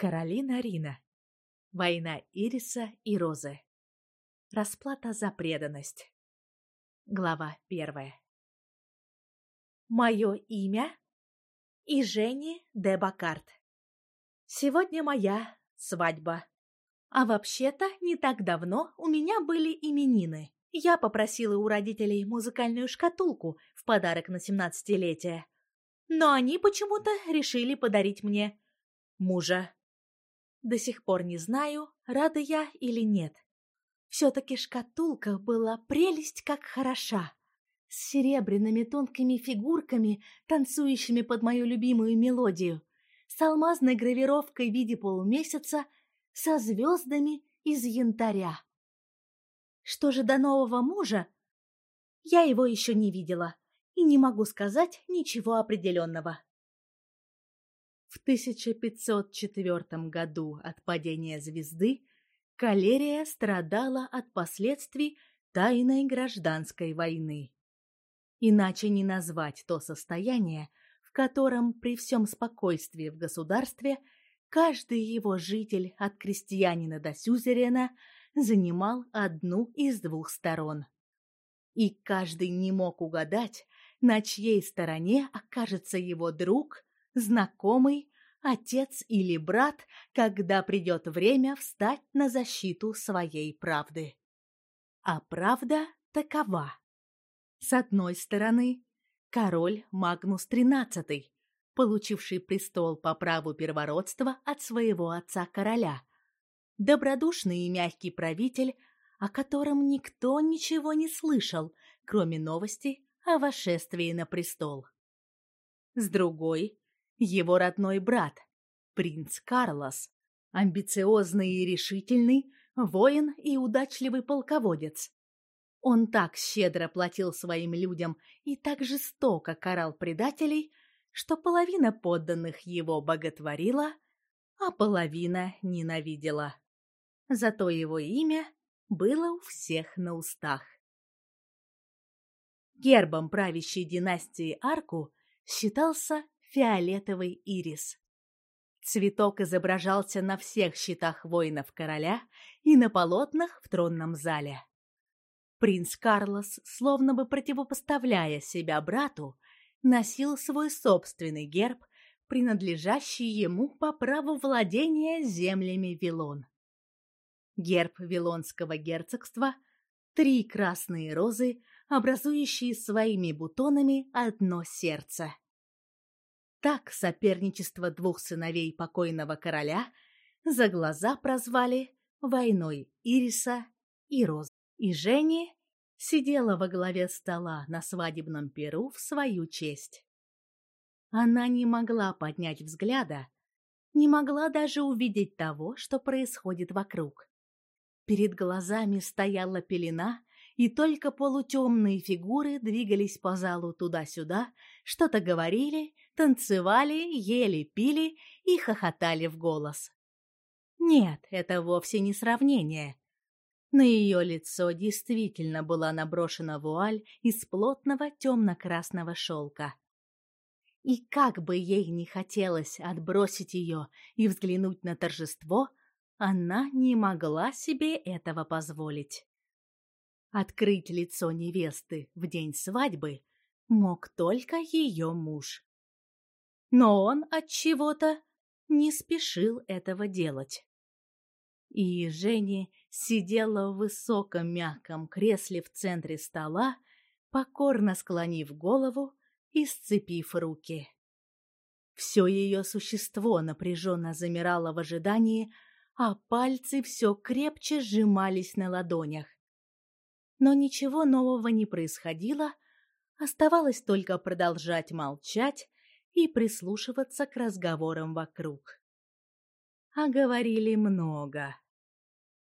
Каролина Рина. Война Ириса и Розы. Расплата за преданность. Глава первая. Мое имя и Жени де Бакарт. Сегодня моя свадьба. А вообще-то не так давно у меня были именины. Я попросила у родителей музыкальную шкатулку в подарок на семнадцатилетие. Но они почему-то решили подарить мне мужа. До сих пор не знаю, рада я или нет. Все-таки шкатулка была прелесть как хороша. С серебряными тонкими фигурками, танцующими под мою любимую мелодию. С алмазной гравировкой в виде полумесяца, со звездами из янтаря. Что же до нового мужа? Я его еще не видела и не могу сказать ничего определенного. В 1504 году от падения звезды Калерия страдала от последствий тайной гражданской войны. Иначе не назвать то состояние, в котором при всем спокойствии в государстве каждый его житель от крестьянина до сюзерена занимал одну из двух сторон. И каждый не мог угадать, на чьей стороне окажется его друг – знакомый, отец или брат, когда придет время встать на защиту своей правды. А правда такова. С одной стороны, король Магнус XIII, получивший престол по праву первородства от своего отца-короля, добродушный и мягкий правитель, о котором никто ничего не слышал, кроме новости о восшествии на престол. С другой его родной брат, принц Карлос, амбициозный и решительный, воин и удачливый полководец. Он так щедро платил своим людям и так жестоко карал предателей, что половина подданных его боготворила, а половина ненавидела. Зато его имя было у всех на устах. Гербом правящей династии Арку считался фиолетовый ирис. Цветок изображался на всех щитах воинов короля и на полотнах в тронном зале. Принц Карлос, словно бы противопоставляя себя брату, носил свой собственный герб, принадлежащий ему по праву владения землями Вилон. Герб Вилонского герцогства — три красные розы, образующие своими бутонами одно сердце. Так соперничество двух сыновей покойного короля за глаза прозвали войной Ириса и Роз. И Жени сидела во главе стола на свадебном перу в свою честь. Она не могла поднять взгляда, не могла даже увидеть того, что происходит вокруг. Перед глазами стояла пелена, и только полутемные фигуры двигались по залу туда-сюда, что-то говорили танцевали, ели, пили и хохотали в голос. Нет, это вовсе не сравнение. На ее лицо действительно была наброшена вуаль из плотного темно-красного шелка. И как бы ей не хотелось отбросить ее и взглянуть на торжество, она не могла себе этого позволить. Открыть лицо невесты в день свадьбы мог только ее муж но он от чего-то не спешил этого делать. И Женя сидела в высоком мягком кресле в центре стола, покорно склонив голову и сцепив руки. Все ее существо напряженно замирало в ожидании, а пальцы все крепче сжимались на ладонях. Но ничего нового не происходило, оставалось только продолжать молчать и прислушиваться к разговорам вокруг. А говорили много.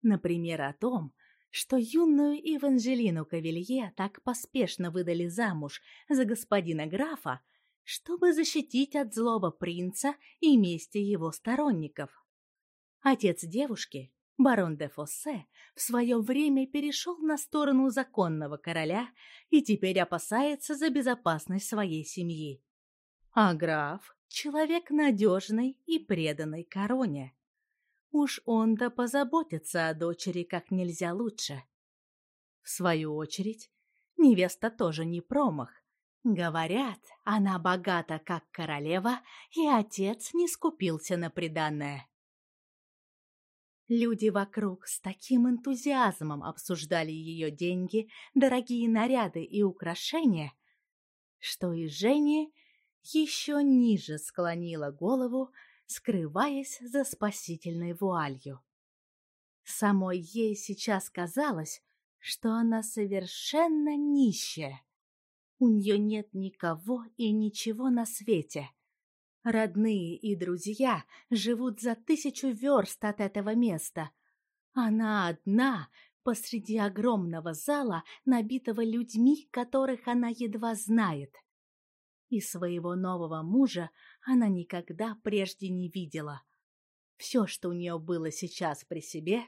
Например, о том, что юную Эванжелину Кавелье так поспешно выдали замуж за господина графа, чтобы защитить от злого принца и мести его сторонников. Отец девушки, барон де Фоссе, в свое время перешел на сторону законного короля и теперь опасается за безопасность своей семьи. А граф — человек надежный и преданный короне. Уж он-то позаботится о дочери как нельзя лучше. В свою очередь, невеста тоже не промах. Говорят, она богата, как королева, и отец не скупился на приданное. Люди вокруг с таким энтузиазмом обсуждали ее деньги, дорогие наряды и украшения, что и Женя еще ниже склонила голову, скрываясь за спасительной вуалью. Самой ей сейчас казалось, что она совершенно нищая. У нее нет никого и ничего на свете. Родные и друзья живут за тысячу верст от этого места. Она одна посреди огромного зала, набитого людьми, которых она едва знает. И своего нового мужа она никогда прежде не видела. Все, что у нее было сейчас при себе,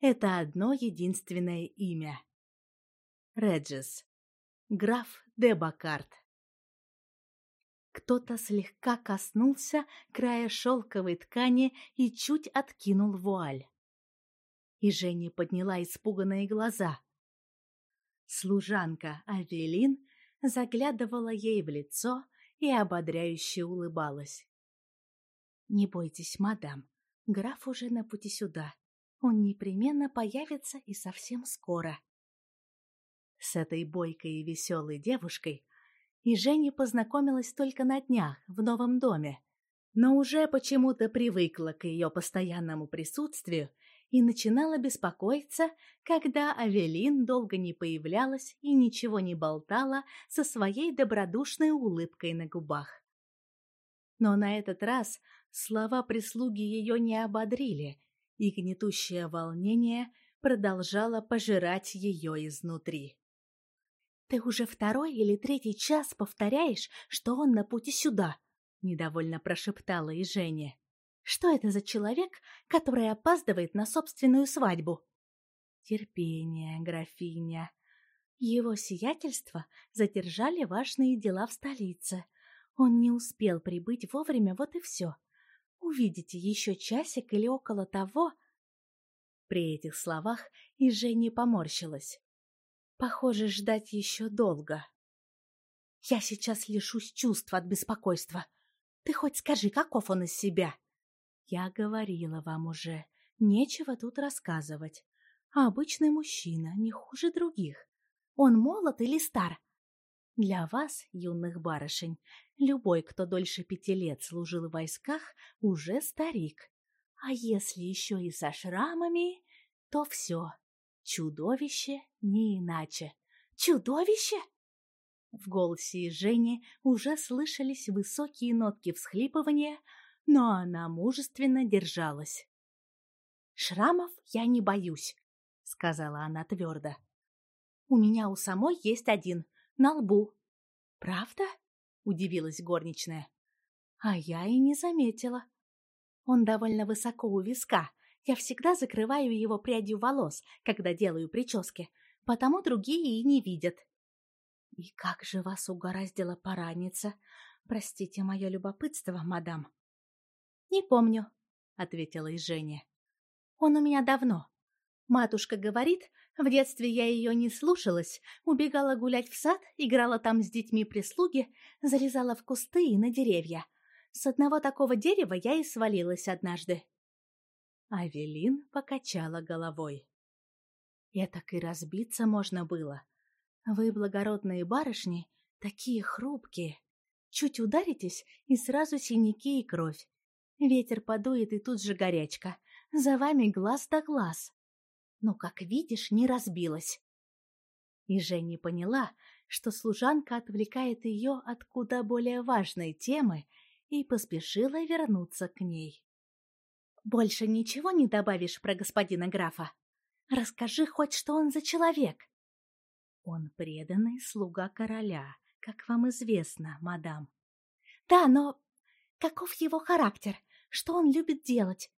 это одно единственное имя. Реджис. Граф де Бакарт. Кто-то слегка коснулся края шелковой ткани и чуть откинул вуаль. И Женя подняла испуганные глаза. Служанка Авелин заглядывала ей в лицо и ободряюще улыбалась. «Не бойтесь, мадам, граф уже на пути сюда. Он непременно появится и совсем скоро». С этой бойкой и веселой девушкой и Женя познакомилась только на днях в новом доме, но уже почему-то привыкла к ее постоянному присутствию и начинала беспокоиться, когда Авелин долго не появлялась и ничего не болтала со своей добродушной улыбкой на губах. Но на этот раз слова прислуги ее не ободрили, и гнетущее волнение продолжало пожирать ее изнутри. «Ты уже второй или третий час повторяешь, что он на пути сюда», — недовольно прошептала и Женя. «Что это за человек, который опаздывает на собственную свадьбу?» «Терпение, графиня. Его сиятельство задержали важные дела в столице. Он не успел прибыть вовремя, вот и все. Увидите еще часик или около того...» При этих словах и Женя поморщилась. Похоже, ждать еще долго. Я сейчас лишусь чувств от беспокойства. Ты хоть скажи, каков он из себя? Я говорила вам уже, нечего тут рассказывать. А обычный мужчина не хуже других. Он молод или стар? Для вас, юных барышень, любой, кто дольше пяти лет служил в войсках, уже старик. А если еще и со шрамами, то все, Чудовище не иначе. Чудовище? В голосе Жени уже слышались высокие нотки всхлипывания, но она мужественно держалась. «Шрамов я не боюсь», — сказала она твердо. «У меня у самой есть один, на лбу». «Правда?» — удивилась горничная. «А я и не заметила. Он довольно высоко у виска, я всегда закрываю его прядью волос, когда делаю прически, потому другие и не видят. И как же вас угораздило пораниться? Простите мое любопытство, мадам. Не помню, ответила и Женя. Он у меня давно. Матушка говорит, в детстве я ее не слушалась, убегала гулять в сад, играла там с детьми прислуги, залезала в кусты и на деревья. С одного такого дерева я и свалилась однажды. Авелин покачала головой. «Этак и разбиться можно было. Вы, благородные барышни, такие хрупкие. Чуть ударитесь, и сразу синяки и кровь. Ветер подует, и тут же горячка. За вами глаз да глаз. Но, как видишь, не разбилась». И Женя поняла, что служанка отвлекает ее от куда более важной темы, и поспешила вернуться к ней. Больше ничего не добавишь про господина графа? Расскажи хоть, что он за человек. Он преданный слуга короля, как вам известно, мадам. Да, но каков его характер? Что он любит делать?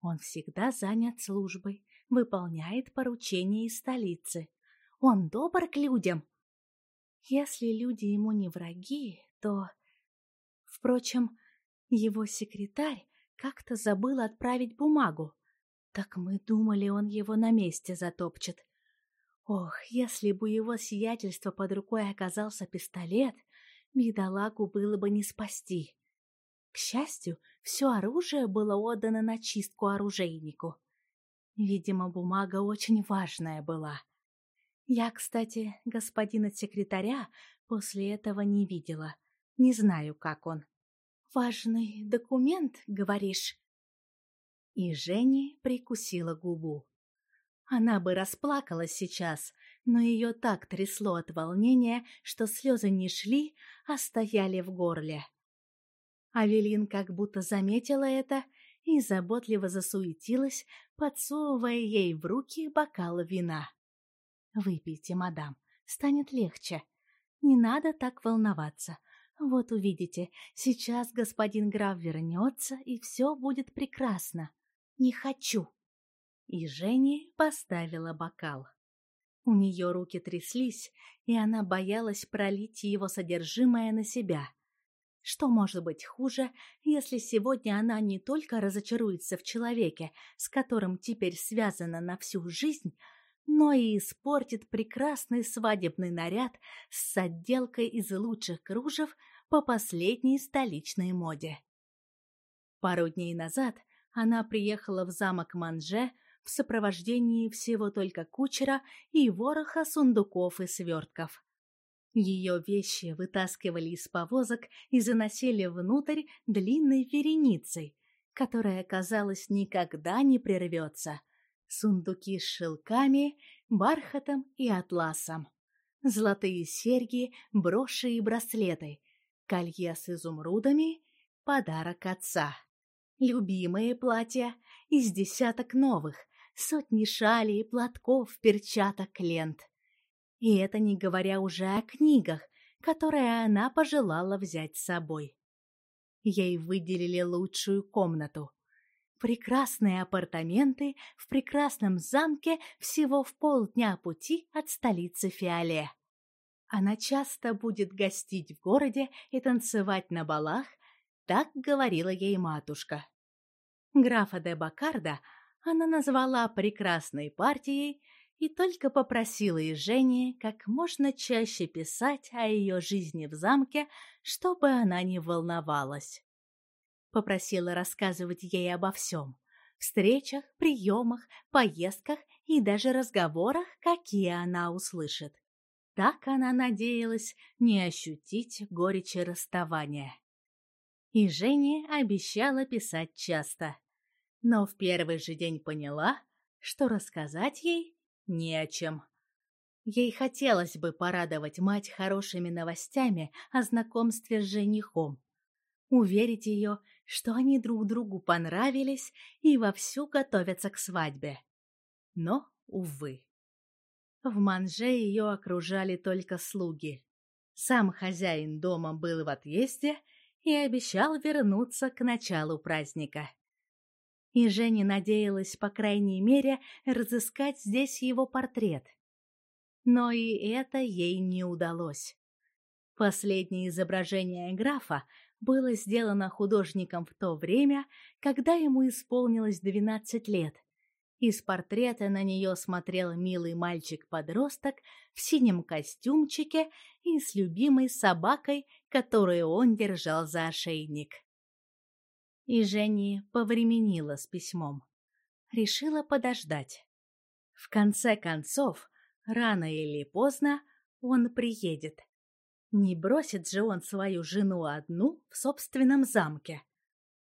Он всегда занят службой, выполняет поручения из столицы. Он добр к людям. Если люди ему не враги, то... Впрочем, его секретарь как-то забыл отправить бумагу. Так мы думали, он его на месте затопчет. Ох, если бы его сиятельство под рукой оказался пистолет, бедолагу было бы не спасти. К счастью, все оружие было отдано на чистку оружейнику. Видимо, бумага очень важная была. Я, кстати, господина секретаря после этого не видела. Не знаю, как он. «Важный документ, говоришь?» И Женя прикусила губу. Она бы расплакалась сейчас, но ее так трясло от волнения, что слезы не шли, а стояли в горле. Авелин как будто заметила это и заботливо засуетилась, подсовывая ей в руки бокал вина. «Выпейте, мадам, станет легче. Не надо так волноваться. Вот увидите, сейчас господин граф вернется, и все будет прекрасно. Не хочу!» И Женя поставила бокал. У нее руки тряслись, и она боялась пролить его содержимое на себя. Что может быть хуже, если сегодня она не только разочаруется в человеке, с которым теперь связана на всю жизнь, но и испортит прекрасный свадебный наряд с отделкой из лучших кружев по последней столичной моде. Пару дней назад она приехала в замок Манже в сопровождении всего только кучера и вороха сундуков и свертков. Ее вещи вытаскивали из повозок и заносили внутрь длинной вереницей, которая, казалось, никогда не прервется. Сундуки с шелками, бархатом и атласом. Золотые серьги, броши и браслеты, колье с изумрудами, подарок отца. Любимые платья из десяток новых, сотни шалей, платков, перчаток, лент. И это не говоря уже о книгах, которые она пожелала взять с собой. Ей выделили лучшую комнату. Прекрасные апартаменты в прекрасном замке всего в полдня пути от столицы Фиоле. Она часто будет гостить в городе и танцевать на балах, так говорила ей матушка. Графа де Бакарда она назвала прекрасной партией и только попросила Ежени как можно чаще писать о ее жизни в замке, чтобы она не волновалась. Попросила рассказывать ей обо всем — встречах, приемах, поездках и даже разговорах, какие она услышит. Так она надеялась не ощутить горечи расставания. И Женя обещала писать часто, но в первый же день поняла, что рассказать ей не о чем. Ей хотелось бы порадовать мать хорошими новостями о знакомстве с женихом, уверить ее, что они друг другу понравились и вовсю готовятся к свадьбе. Но, увы. В манже ее окружали только слуги. Сам хозяин дома был в отъезде и обещал вернуться к началу праздника и Женя надеялась, по крайней мере, разыскать здесь его портрет. Но и это ей не удалось. Последнее изображение графа было сделано художником в то время, когда ему исполнилось двенадцать лет. Из портрета на нее смотрел милый мальчик-подросток в синем костюмчике и с любимой собакой, которую он держал за ошейник. И Женя повременила с письмом. Решила подождать. В конце концов, рано или поздно он приедет. Не бросит же он свою жену одну в собственном замке.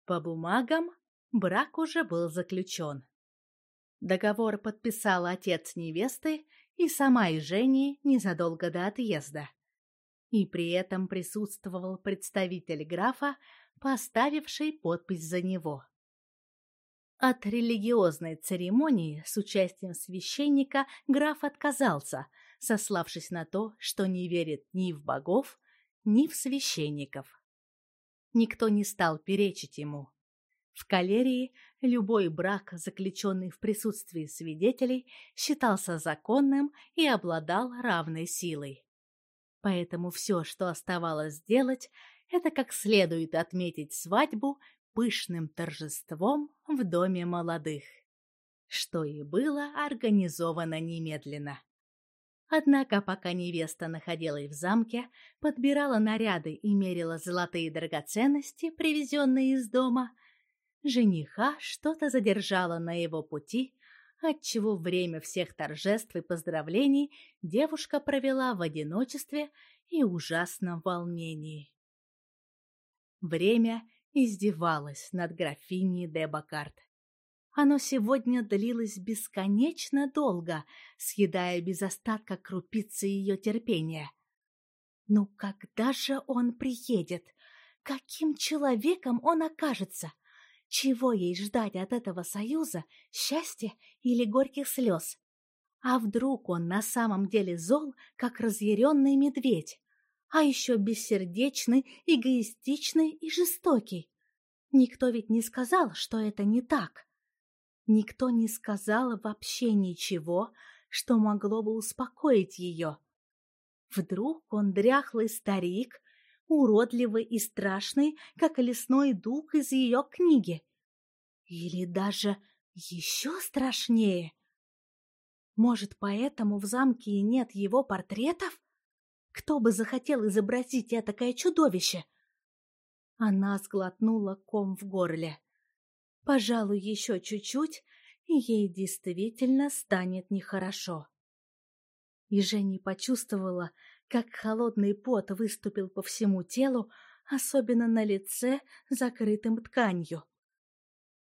По бумагам брак уже был заключен. Договор подписал отец невесты и сама и незадолго до отъезда. И при этом присутствовал представитель графа, поставивший подпись за него. От религиозной церемонии с участием священника граф отказался, сославшись на то, что не верит ни в богов, ни в священников. Никто не стал перечить ему. В калерии любой брак, заключенный в присутствии свидетелей, считался законным и обладал равной силой. Поэтому все, что оставалось сделать, это как следует отметить свадьбу, пышным торжеством в доме молодых, что и было организовано немедленно. Однако, пока невеста находилась в замке, подбирала наряды и мерила золотые драгоценности, привезенные из дома, жениха что-то задержало на его пути, отчего время всех торжеств и поздравлений девушка провела в одиночестве и ужасном волнении. Время издевалось над графиней де Бакарт. Оно сегодня длилось бесконечно долго, съедая без остатка крупицы ее терпения. Ну когда же он приедет? Каким человеком он окажется? Чего ей ждать от этого союза, счастья или горьких слез? А вдруг он на самом деле зол, как разъяренный медведь? А еще бессердечный, эгоистичный и жестокий? Никто ведь не сказал, что это не так. Никто не сказал вообще ничего, что могло бы успокоить ее. Вдруг он дряхлый старик, уродливый и страшный, как лесной дух из ее книги. Или даже еще страшнее. Может, поэтому в замке и нет его портретов? Кто бы захотел изобразить этакое чудовище? Она сглотнула ком в горле. Пожалуй, еще чуть-чуть, и ей действительно станет нехорошо. И Женя почувствовала, как холодный пот выступил по всему телу, особенно на лице, закрытым тканью.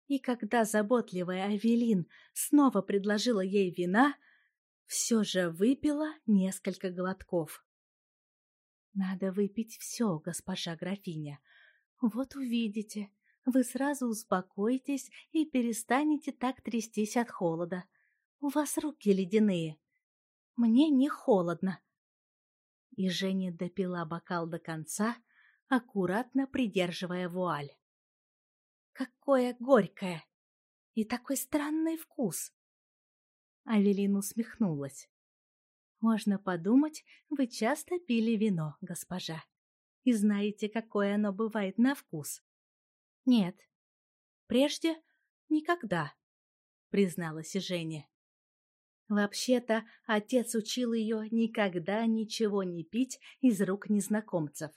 И когда заботливая Авелин снова предложила ей вина, все же выпила несколько глотков. «Надо выпить все, госпожа графиня. Вот увидите, вы сразу успокоитесь и перестанете так трястись от холода. У вас руки ледяные. Мне не холодно. И Женя допила бокал до конца, аккуратно придерживая вуаль. Какое горькое! И такой странный вкус! Авелина усмехнулась. Можно подумать, вы часто пили вино, госпожа, и знаете, какое оно бывает на вкус. Нет. Прежде никогда, призналась Женя. Вообще-то, отец учил ее никогда ничего не пить из рук незнакомцев.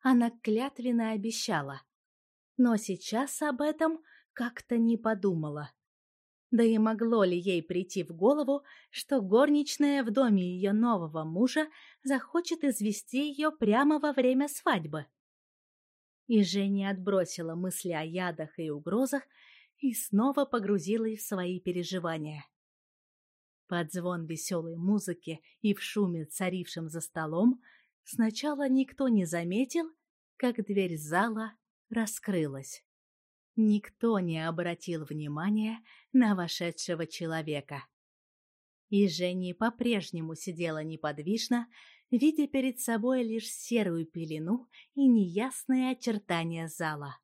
Она клятвенно обещала. Но сейчас об этом как-то не подумала. Да и могло ли ей прийти в голову, что горничная в доме ее нового мужа захочет извести ее прямо во время свадьбы? И Женя отбросила мысли о ядах и угрозах и снова погрузилась в свои переживания. Под звон веселой музыки и в шуме, царившем за столом, сначала никто не заметил, как дверь зала раскрылась. Никто не обратил внимания на вошедшего человека. И Женя по-прежнему сидела неподвижно, видя перед собой лишь серую пелену и неясные очертания зала.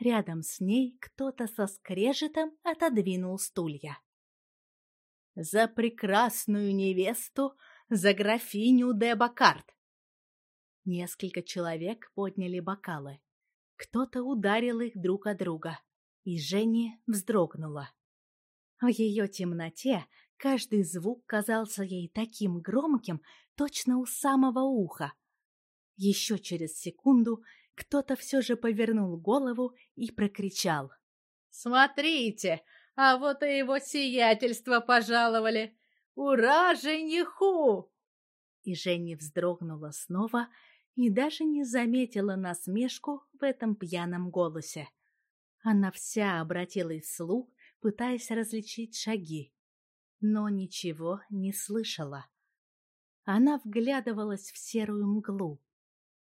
Рядом с ней кто-то со скрежетом отодвинул стулья. «За прекрасную невесту, за графиню де Бакарт!» Несколько человек подняли бокалы. Кто-то ударил их друг о друга, и Женя вздрогнула. В ее темноте каждый звук казался ей таким громким, точно у самого уха. Еще через секунду кто-то все же повернул голову и прокричал. «Смотрите, а вот и его сиятельство пожаловали! Ура жениху!» И Женя вздрогнула снова и даже не заметила насмешку в этом пьяном голосе. Она вся обратилась вслух, пытаясь различить шаги, но ничего не слышала. Она вглядывалась в серую мглу,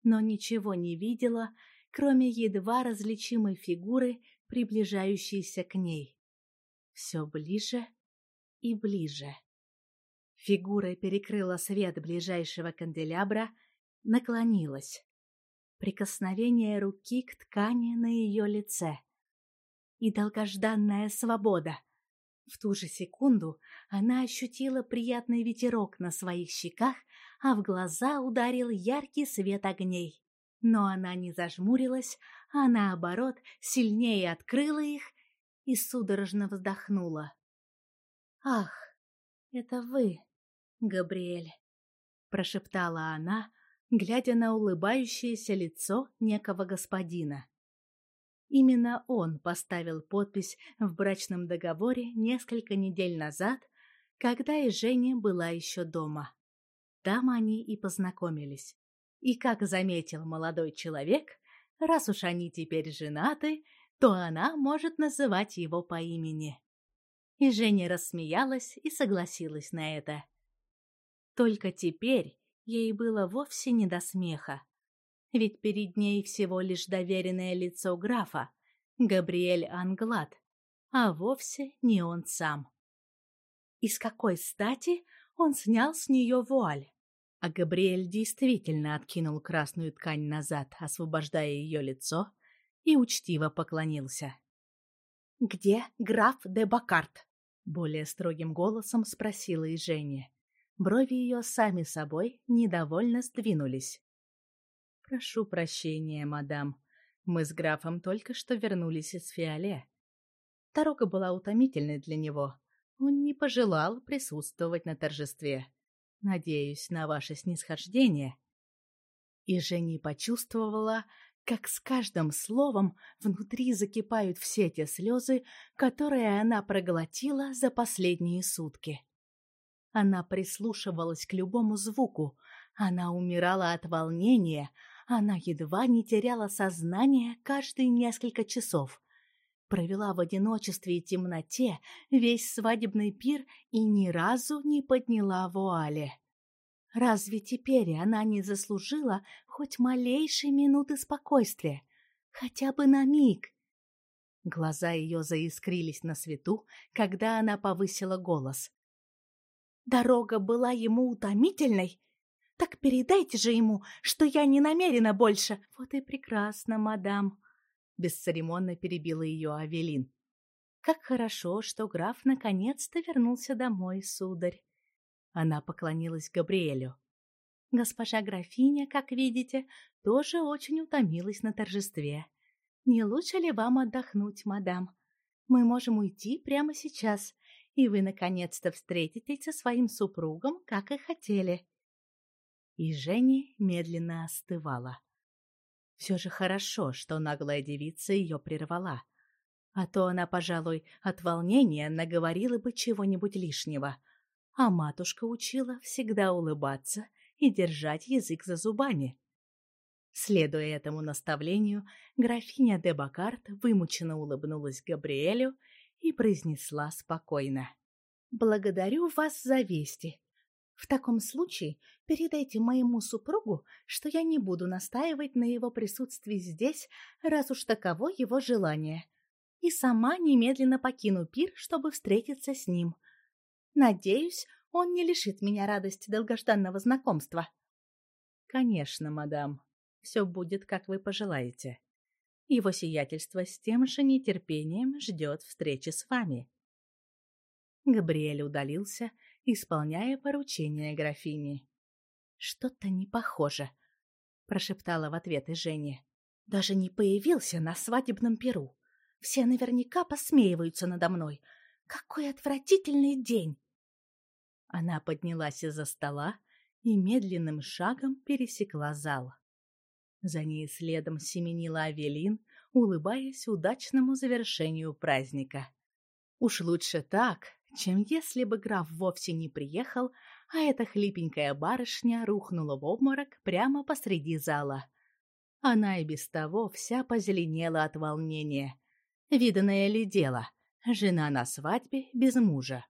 но ничего не видела, кроме едва различимой фигуры, приближающейся к ней. Все ближе и ближе. Фигура перекрыла свет ближайшего канделябра, наклонилась. Прикосновение руки к ткани на ее лице. И долгожданная свобода — в ту же секунду она ощутила приятный ветерок на своих щеках, а в глаза ударил яркий свет огней. Но она не зажмурилась, а наоборот сильнее открыла их и судорожно вздохнула. «Ах, это вы, Габриэль!» — прошептала она, глядя на улыбающееся лицо некого господина. Именно он поставил подпись в брачном договоре несколько недель назад, когда и Женя была еще дома. Там они и познакомились. И, как заметил молодой человек, раз уж они теперь женаты, то она может называть его по имени. И Женя рассмеялась и согласилась на это. Только теперь ей было вовсе не до смеха. Ведь перед ней всего лишь доверенное лицо графа, Габриэль Англад, а вовсе не он сам. И с какой стати он снял с нее вуаль? А Габриэль действительно откинул красную ткань назад, освобождая ее лицо, и учтиво поклонился. «Где граф де Бакарт?» — более строгим голосом спросила и Женя. Брови ее сами собой недовольно сдвинулись. «Прошу прощения, мадам. Мы с графом только что вернулись из Фиоле. Дорога была утомительной для него. Он не пожелал присутствовать на торжестве. Надеюсь на ваше снисхождение». И Женя почувствовала, как с каждым словом внутри закипают все те слезы, которые она проглотила за последние сутки. Она прислушивалась к любому звуку. Она умирала от волнения. Она едва не теряла сознание каждые несколько часов. Провела в одиночестве и темноте весь свадебный пир и ни разу не подняла вуали. Разве теперь она не заслужила хоть малейшей минуты спокойствия? Хотя бы на миг. Глаза ее заискрились на свету, когда она повысила голос. Дорога была ему утомительной? Так передайте же ему, что я не намерена больше. Вот и прекрасно, мадам. Бесцеремонно перебила ее Авелин. Как хорошо, что граф наконец-то вернулся домой, сударь. Она поклонилась Габриэлю. Госпожа графиня, как видите, тоже очень утомилась на торжестве. Не лучше ли вам отдохнуть, мадам? Мы можем уйти прямо сейчас и вы наконец-то встретитесь со своим супругом, как и хотели. И Женя медленно остывала. Все же хорошо, что наглая девица ее прервала. А то она, пожалуй, от волнения наговорила бы чего-нибудь лишнего. А матушка учила всегда улыбаться и держать язык за зубами. Следуя этому наставлению, графиня де Бакарт вымученно улыбнулась Габриэлю и произнесла спокойно. «Благодарю вас за вести. В таком случае передайте моему супругу, что я не буду настаивать на его присутствии здесь, раз уж таково его желание, и сама немедленно покину пир, чтобы встретиться с ним. Надеюсь, он не лишит меня радости долгожданного знакомства». «Конечно, мадам. Все будет, как вы пожелаете», его сиятельство с тем же нетерпением ждет встречи с вами. Габриэль удалился, исполняя поручение графини. «Что-то не похоже», — прошептала в ответ и Женя. «Даже не появился на свадебном перу. Все наверняка посмеиваются надо мной. Какой отвратительный день!» Она поднялась из-за стола и медленным шагом пересекла зал. За ней следом семенила Авелин, улыбаясь удачному завершению праздника. Уж лучше так, чем если бы граф вовсе не приехал, а эта хлипенькая барышня рухнула в обморок прямо посреди зала. Она и без того вся позеленела от волнения. Виданное ли дело, жена на свадьбе без мужа.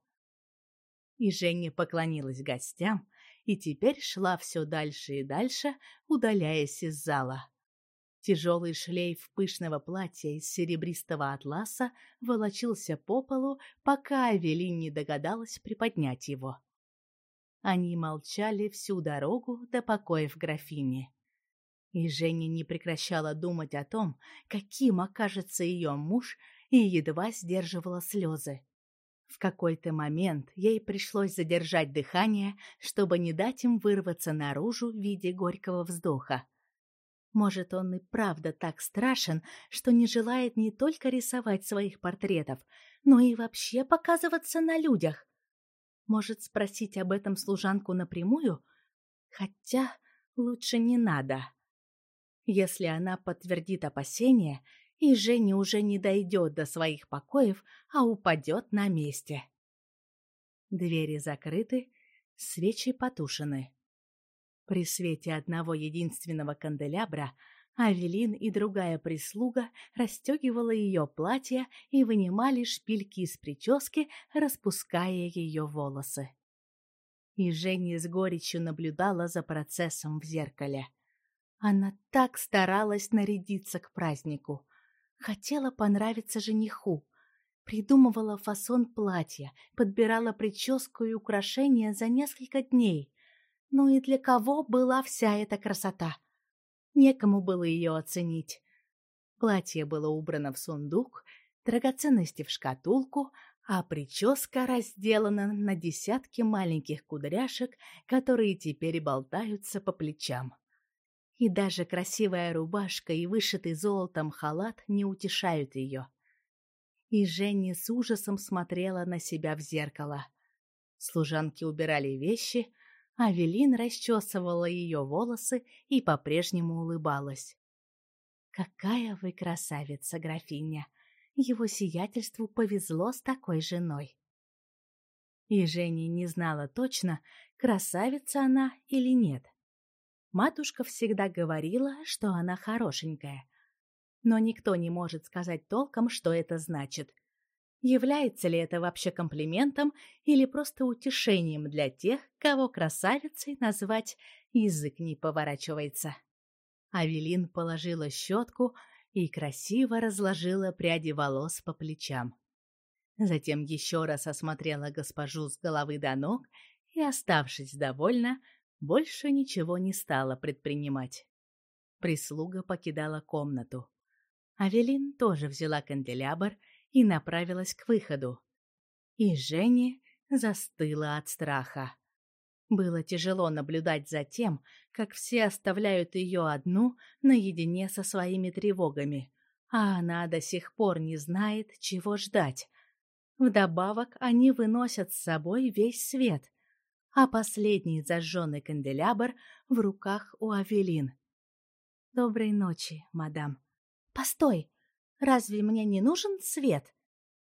И Женя поклонилась гостям, и теперь шла все дальше и дальше, удаляясь из зала. Тяжелый шлейф пышного платья из серебристого атласа волочился по полу, пока Авелин не догадалась приподнять его. Они молчали всю дорогу до покоев графини. И Женя не прекращала думать о том, каким окажется ее муж, и едва сдерживала слезы. В какой-то момент ей пришлось задержать дыхание, чтобы не дать им вырваться наружу в виде горького вздоха. Может, он и правда так страшен, что не желает не только рисовать своих портретов, но и вообще показываться на людях. Может, спросить об этом служанку напрямую? Хотя лучше не надо. Если она подтвердит опасения, и Женя уже не дойдет до своих покоев, а упадет на месте. Двери закрыты, свечи потушены. При свете одного единственного канделябра Авелин и другая прислуга расстегивала ее платье и вынимали шпильки из прически, распуская ее волосы. И Женя с горечью наблюдала за процессом в зеркале. Она так старалась нарядиться к празднику. Хотела понравиться жениху. Придумывала фасон платья, подбирала прическу и украшения за несколько дней. Ну и для кого была вся эта красота? Некому было ее оценить. Платье было убрано в сундук, драгоценности в шкатулку, а прическа разделана на десятки маленьких кудряшек, которые теперь болтаются по плечам. И даже красивая рубашка и вышитый золотом халат не утешают ее. И Женя с ужасом смотрела на себя в зеркало. Служанки убирали вещи, а Велин расчесывала ее волосы и по-прежнему улыбалась. «Какая вы красавица, графиня! Его сиятельству повезло с такой женой!» И Женя не знала точно, красавица она или нет. Матушка всегда говорила, что она хорошенькая. Но никто не может сказать толком, что это значит. Является ли это вообще комплиментом или просто утешением для тех, кого красавицей назвать язык не поворачивается? Авелин положила щетку и красиво разложила пряди волос по плечам. Затем еще раз осмотрела госпожу с головы до ног и, оставшись довольна, больше ничего не стала предпринимать. Прислуга покидала комнату. Авелин тоже взяла канделябр и направилась к выходу. И Женя застыла от страха. Было тяжело наблюдать за тем, как все оставляют ее одну наедине со своими тревогами, а она до сих пор не знает, чего ждать. Вдобавок они выносят с собой весь свет — а последний зажженный канделябр в руках у Авелин. «Доброй ночи, мадам». «Постой! Разве мне не нужен свет?»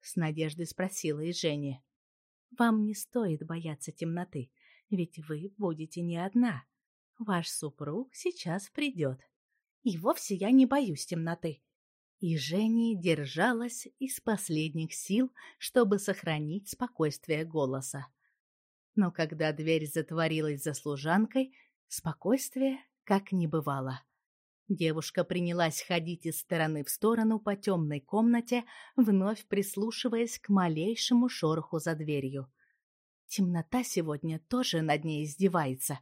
С надеждой спросила и Женя. «Вам не стоит бояться темноты, ведь вы будете не одна. Ваш супруг сейчас придет. И вовсе я не боюсь темноты». И Женя держалась из последних сил, чтобы сохранить спокойствие голоса. Но когда дверь затворилась за служанкой, спокойствия как не бывало. Девушка принялась ходить из стороны в сторону по темной комнате, вновь прислушиваясь к малейшему шороху за дверью. Темнота сегодня тоже над ней издевается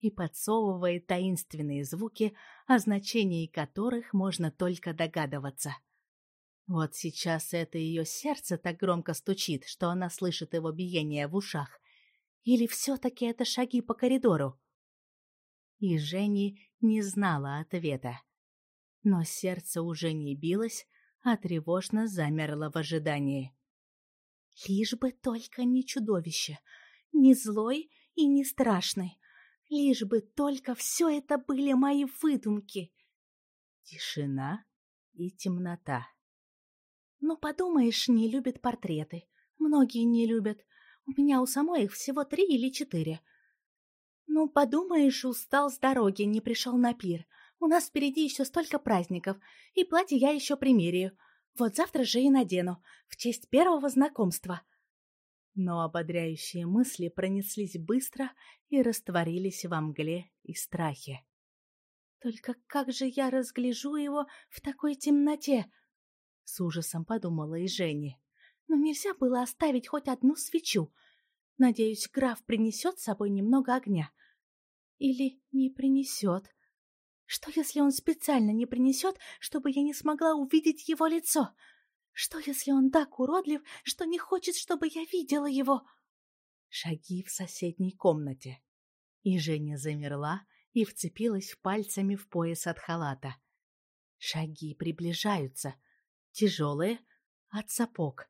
и подсовывает таинственные звуки, о значении которых можно только догадываться. Вот сейчас это ее сердце так громко стучит, что она слышит его биение в ушах, или все-таки это шаги по коридору? И Жени не знала ответа. Но сердце уже не билось, а тревожно замерло в ожидании. Лишь бы только не чудовище, не злой и не страшный. Лишь бы только все это были мои выдумки. Тишина и темнота. Ну, подумаешь, не любят портреты. Многие не любят. У меня у самой их всего три или четыре. Ну, подумаешь, устал с дороги, не пришел на пир. У нас впереди еще столько праздников, и платье я еще примеряю. Вот завтра же и надену, в честь первого знакомства. Но ободряющие мысли пронеслись быстро и растворились во мгле и страхе. Только как же я разгляжу его в такой темноте? С ужасом подумала и Женя но нельзя было оставить хоть одну свечу. Надеюсь, граф принесет с собой немного огня. Или не принесет. Что, если он специально не принесет, чтобы я не смогла увидеть его лицо? Что, если он так уродлив, что не хочет, чтобы я видела его? Шаги в соседней комнате. И Женя замерла, и вцепилась пальцами в пояс от халата. Шаги приближаются, тяжелые, от сапог.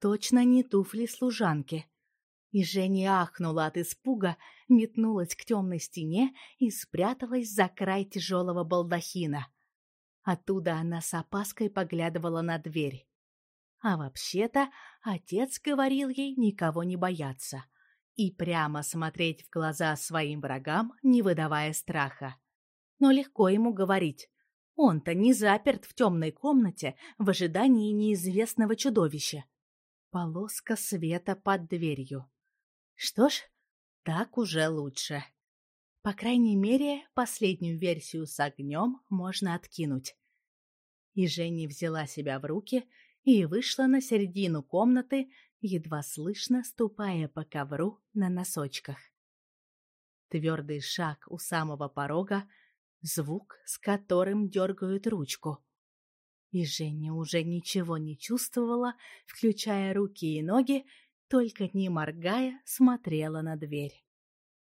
Точно не туфли служанки. И Женя ахнула от испуга, метнулась к темной стене и спряталась за край тяжелого балдахина. Оттуда она с опаской поглядывала на дверь. А вообще-то отец говорил ей никого не бояться и прямо смотреть в глаза своим врагам, не выдавая страха. Но легко ему говорить. Он-то не заперт в темной комнате в ожидании неизвестного чудовища. Полоска света под дверью. Что ж, так уже лучше. По крайней мере, последнюю версию с огнем можно откинуть. И Женя взяла себя в руки и вышла на середину комнаты, едва слышно ступая по ковру на носочках. Твердый шаг у самого порога, звук, с которым дергают ручку. И Женя уже ничего не чувствовала, включая руки и ноги, только не моргая, смотрела на дверь.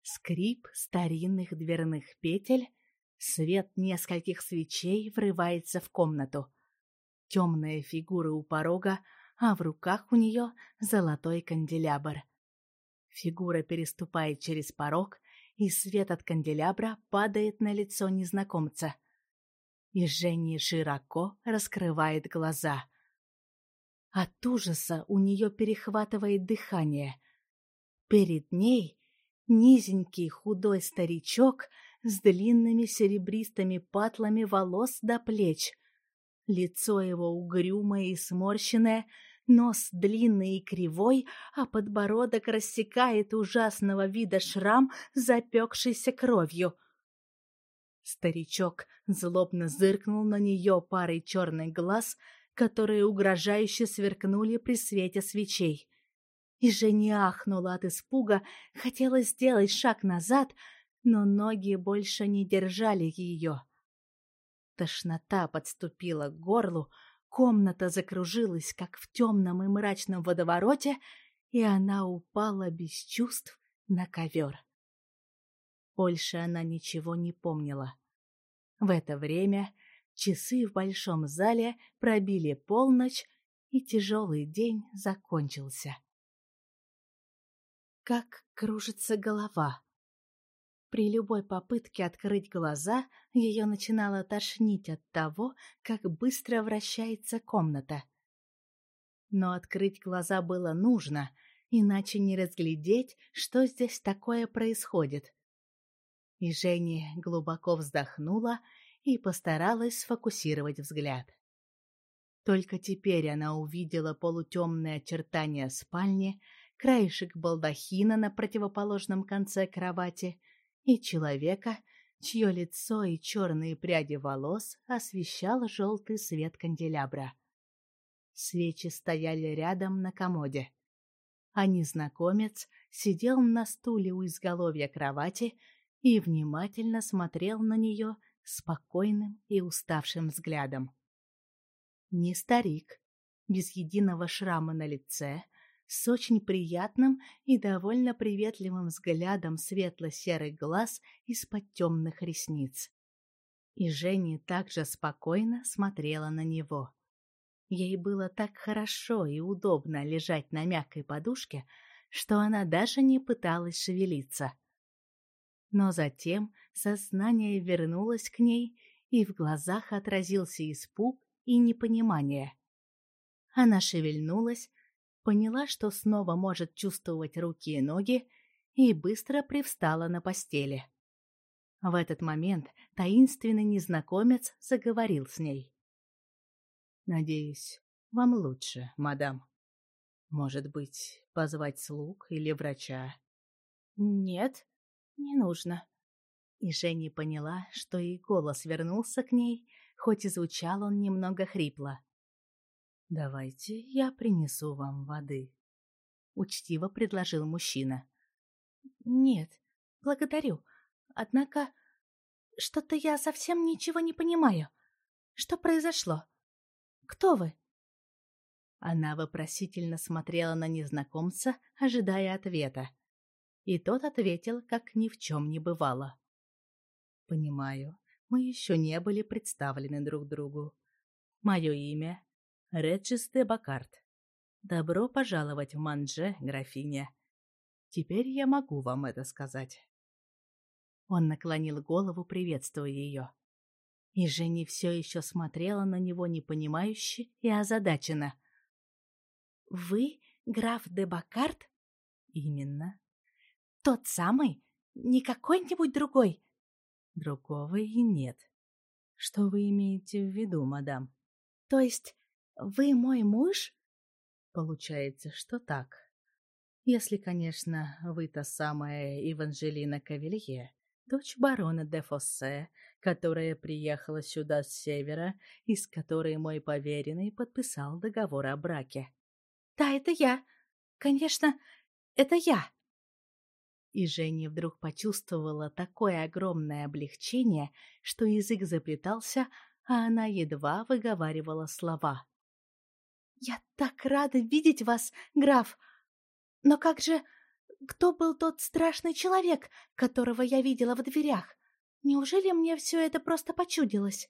Скрип старинных дверных петель, свет нескольких свечей врывается в комнату. Темная фигура у порога, а в руках у нее золотой канделябр. Фигура переступает через порог, и свет от канделябра падает на лицо незнакомца. И Женя широко раскрывает глаза — от ужаса у нее перехватывает дыхание. Перед ней низенький худой старичок с длинными серебристыми патлами волос до плеч. Лицо его угрюмое и сморщенное, нос длинный и кривой, а подбородок рассекает ужасного вида шрам, запекшийся кровью. Старичок злобно зыркнул на нее парой черных глаз — которые угрожающе сверкнули при свете свечей. И Женя ахнула от испуга, хотела сделать шаг назад, но ноги больше не держали ее. Тошнота подступила к горлу, комната закружилась, как в темном и мрачном водовороте, и она упала без чувств на ковер. Больше она ничего не помнила. В это время Часы в большом зале пробили полночь, и тяжелый день закончился. Как кружится голова. При любой попытке открыть глаза ее начинало тошнить от того, как быстро вращается комната. Но открыть глаза было нужно, иначе не разглядеть, что здесь такое происходит. И Женя глубоко вздохнула и постаралась сфокусировать взгляд. Только теперь она увидела полутемные очертания спальни, краешек балдахина на противоположном конце кровати и человека, чье лицо и черные пряди волос освещал желтый свет канделябра. Свечи стояли рядом на комоде, а незнакомец сидел на стуле у изголовья кровати и внимательно смотрел на нее спокойным и уставшим взглядом. Не старик, без единого шрама на лице, с очень приятным и довольно приветливым взглядом светло-серых глаз из-под темных ресниц. И Женя также спокойно смотрела на него. Ей было так хорошо и удобно лежать на мягкой подушке, что она даже не пыталась шевелиться. Но затем сознание вернулось к ней, и в глазах отразился испуг и непонимание. Она шевельнулась, поняла, что снова может чувствовать руки и ноги, и быстро привстала на постели. В этот момент таинственный незнакомец заговорил с ней. «Надеюсь, вам лучше, мадам. Может быть, позвать слуг или врача?» «Нет», не нужно. И Женя поняла, что и голос вернулся к ней, хоть и звучал он немного хрипло. «Давайте я принесу вам воды», — учтиво предложил мужчина. «Нет, благодарю. Однако что-то я совсем ничего не понимаю. Что произошло? Кто вы?» Она вопросительно смотрела на незнакомца, ожидая ответа и тот ответил, как ни в чем не бывало. Понимаю, мы еще не были представлены друг другу. Мое имя — Реджис де Бакарт. Добро пожаловать в Манже, графиня. Теперь я могу вам это сказать. Он наклонил голову, приветствуя ее. И Женя все еще смотрела на него непонимающе и озадаченно. «Вы граф де Бакарт?» «Именно». «Тот самый? Не какой-нибудь другой?» «Другого и нет. Что вы имеете в виду, мадам?» «То есть вы мой муж?» «Получается, что так. Если, конечно, вы та самая Еванжелина Кавилье, дочь барона де Фоссе, которая приехала сюда с севера и с которой мой поверенный подписал договор о браке. «Да, это я. Конечно, это я». И Женя вдруг почувствовала такое огромное облегчение, что язык заплетался, а она едва выговаривала слова. «Я так рада видеть вас, граф! Но как же кто был тот страшный человек, которого я видела в дверях? Неужели мне все это просто почудилось?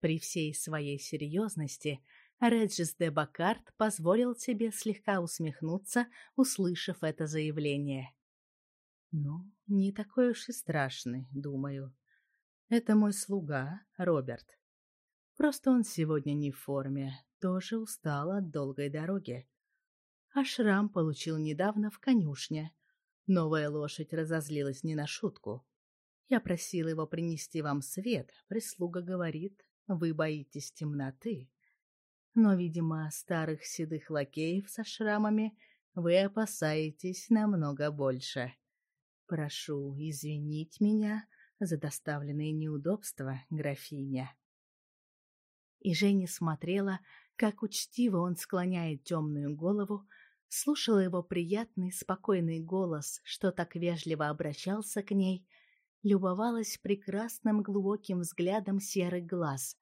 При всей своей серьезности Реджис де Бакарт позволил себе слегка усмехнуться, услышав это заявление. «Ну, не такой уж и страшный, думаю. Это мой слуга, Роберт. Просто он сегодня не в форме, тоже устал от долгой дороги а шрам получил недавно в конюшне. Новая лошадь разозлилась не на шутку. Я просил его принести вам свет, прислуга говорит, вы боитесь темноты. Но, видимо, старых седых лакеев со шрамами вы опасаетесь намного больше. Прошу извинить меня за доставленные неудобства, графиня. И Женя смотрела, как учтиво он склоняет темную голову, слушала его приятный, спокойный голос, что так вежливо обращался к ней, любовалась прекрасным глубоким взглядом серых глаз.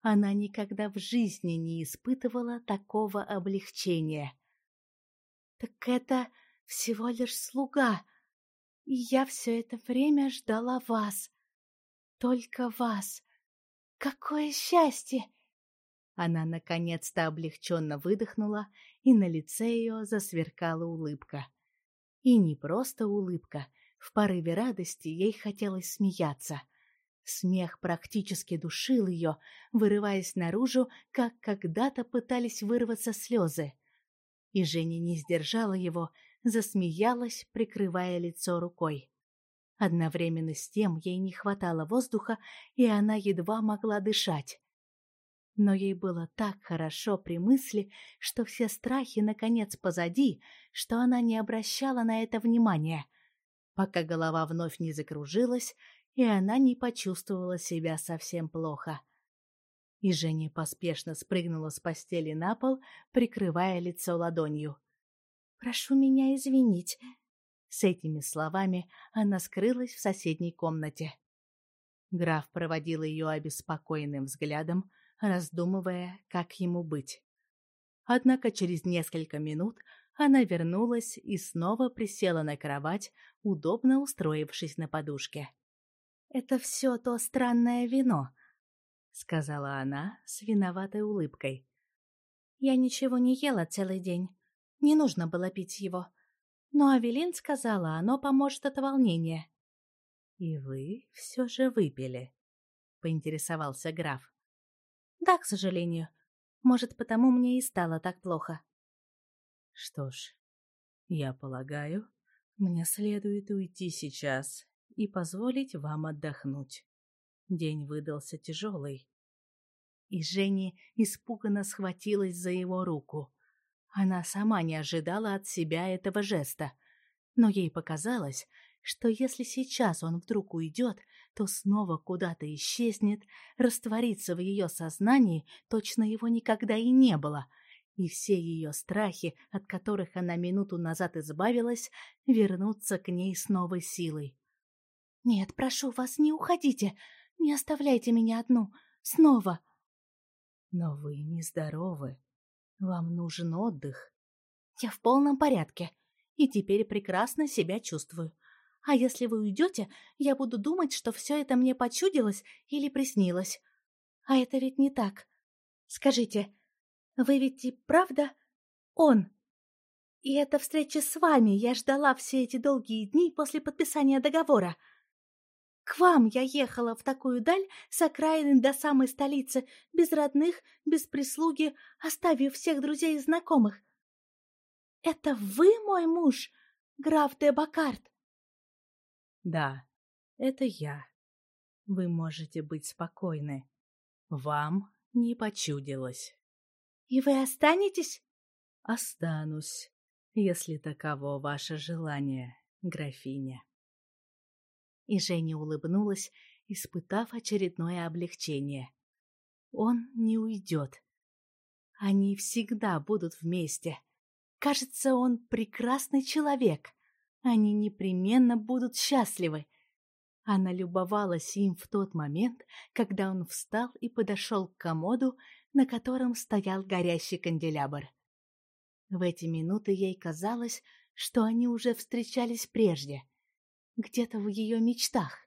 Она никогда в жизни не испытывала такого облегчения. «Так это всего лишь слуга, и я все это время ждала вас. Только вас. Какое счастье!» Она наконец-то облегченно выдохнула, и на лице ее засверкала улыбка. И не просто улыбка. В порыве радости ей хотелось смеяться. Смех практически душил ее, вырываясь наружу, как когда-то пытались вырваться слезы. И Женя не сдержала его, засмеялась, прикрывая лицо рукой. Одновременно с тем ей не хватало воздуха, и она едва могла дышать. Но ей было так хорошо при мысли, что все страхи наконец позади, что она не обращала на это внимания, пока голова вновь не закружилась, и она не почувствовала себя совсем плохо. И Женя поспешно спрыгнула с постели на пол, прикрывая лицо ладонью. «Прошу меня извинить». С этими словами она скрылась в соседней комнате. Граф проводил ее обеспокоенным взглядом, раздумывая, как ему быть. Однако через несколько минут она вернулась и снова присела на кровать, удобно устроившись на подушке. «Это все то странное вино», — сказала она с виноватой улыбкой. «Я ничего не ела целый день. Не нужно было пить его. Но Авелин сказала, оно поможет от волнения». «И вы все же выпили», — поинтересовался граф. Да, к сожалению. Может, потому мне и стало так плохо. Что ж, я полагаю, мне следует уйти сейчас и позволить вам отдохнуть. День выдался тяжелый. И Женя испуганно схватилась за его руку. Она сама не ожидала от себя этого жеста, но ей показалось, что если сейчас он вдруг уйдет, то снова куда-то исчезнет, растворится в ее сознании, точно его никогда и не было, и все ее страхи, от которых она минуту назад избавилась, вернутся к ней с новой силой. «Нет, прошу вас, не уходите, не оставляйте меня одну, снова!» «Но вы нездоровы, вам нужен отдых». «Я в полном порядке и теперь прекрасно себя чувствую. А если вы уйдете, я буду думать, что все это мне почудилось или приснилось. А это ведь не так. Скажите, вы ведь и правда он? И эта встреча с вами я ждала все эти долгие дни после подписания договора. К вам я ехала в такую даль с окраины до самой столицы, без родных, без прислуги, оставив всех друзей и знакомых. Это вы мой муж, граф де Бакарт? Да, это я. Вы можете быть спокойны. Вам не почудилось. И вы останетесь? Останусь, если таково ваше желание, графиня. И Женя улыбнулась, испытав очередное облегчение. Он не уйдет. Они всегда будут вместе. Кажется, он прекрасный человек. Они непременно будут счастливы. Она любовалась им в тот момент, когда он встал и подошел к комоду, на котором стоял горящий канделябр. В эти минуты ей казалось, что они уже встречались прежде, где-то в ее мечтах.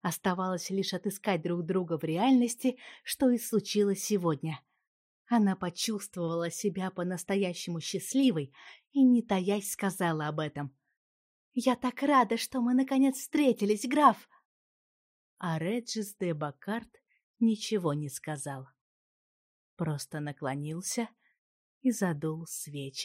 Оставалось лишь отыскать друг друга в реальности, что и случилось сегодня. Она почувствовала себя по-настоящему счастливой и, не таясь, сказала об этом. «Я так рада, что мы наконец встретились, граф!» А Реджис де Бакарт ничего не сказал. Просто наклонился и задул свечи.